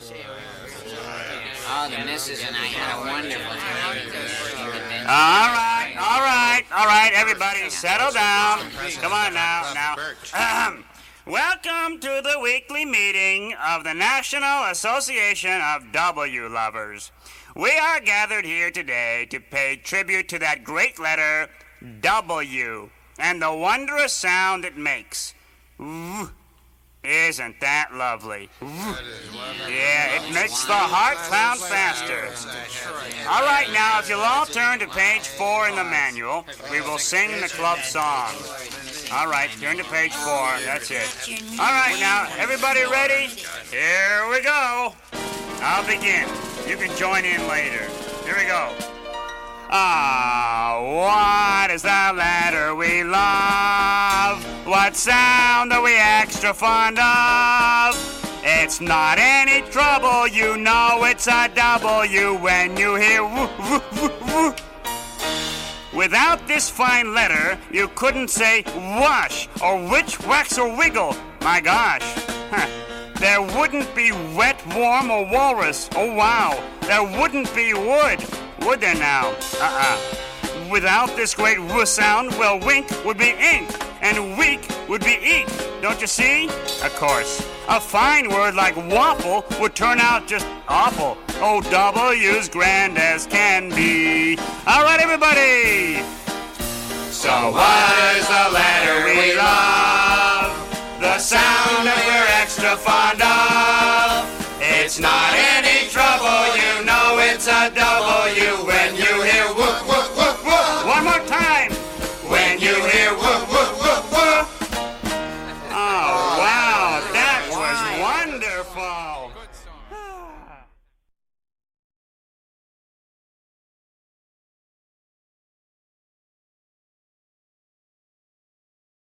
Oh, the and I had a wonderful time. All right, all right, all right, everybody, settle down. Come on now, now. Ahem. Welcome to the weekly meeting of the National Association of W Lovers. We are gathered here today to pay tribute to that great letter W and the wondrous sound it makes. Isn't that lovely? Yeah, it makes the heart pound faster. All right, now, if you'll all turn to page four in the manual, we will sing the club song. All right, turn to page four. That's it. All right, now, everybody ready? Here we go. I'll begin. You can join in later. Here we go. Ah, what is the letter we love? What sound are we extra fond of? It's not any trouble, you know it's a W when you hear woo, woo, woo, woo. Without this fine letter, you couldn't say wash or witch, wax, or wiggle. My gosh. Huh. There wouldn't be wet, warm, or walrus. Oh wow. There wouldn't be wood. Would there now? Uh-uh. Without this great w sound, well, wink would be ink, and weak would be eat. Don't you see? Of course. A fine word like waffle would turn out just awful. Oh, W's grand as can be. All right, everybody. So what is the letter we love? The sound that we're extra fond of. It's not any trouble, you know it's a W when